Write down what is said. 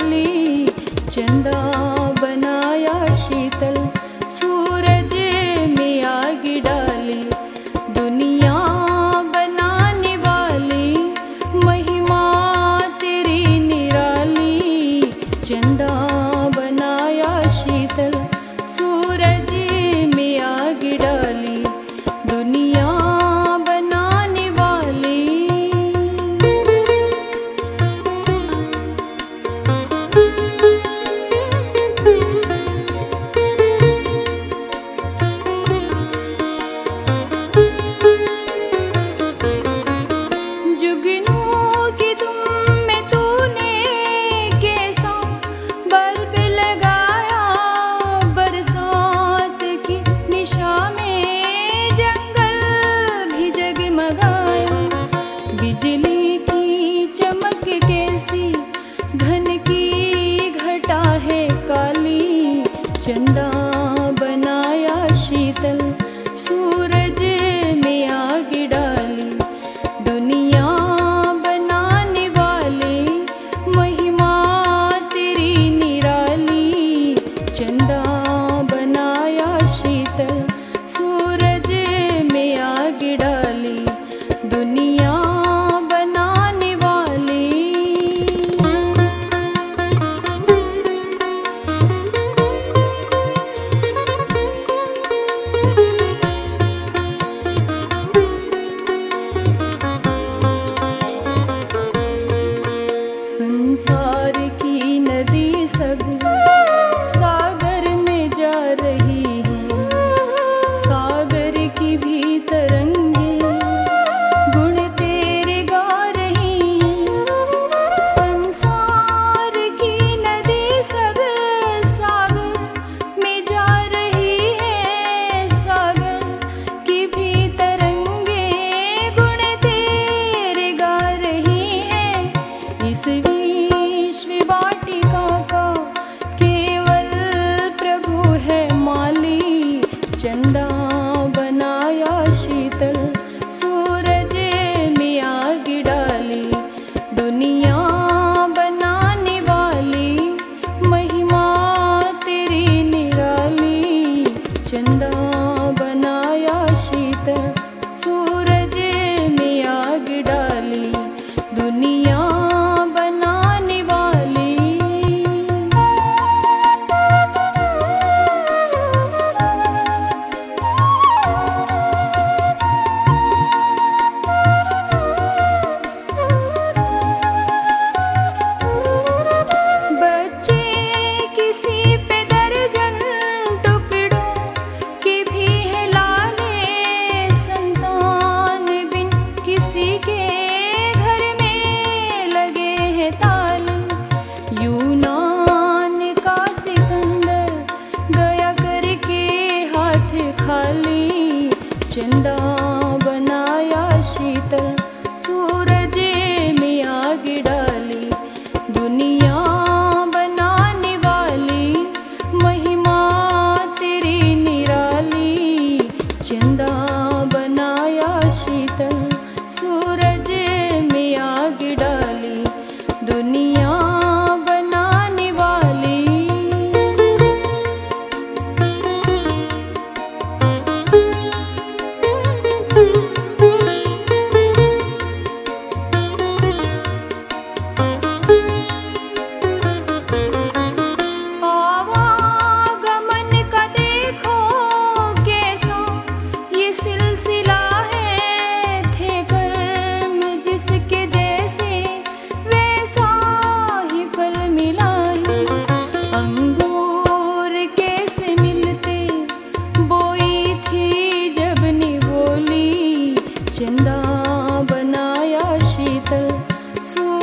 வலி செந்தா So.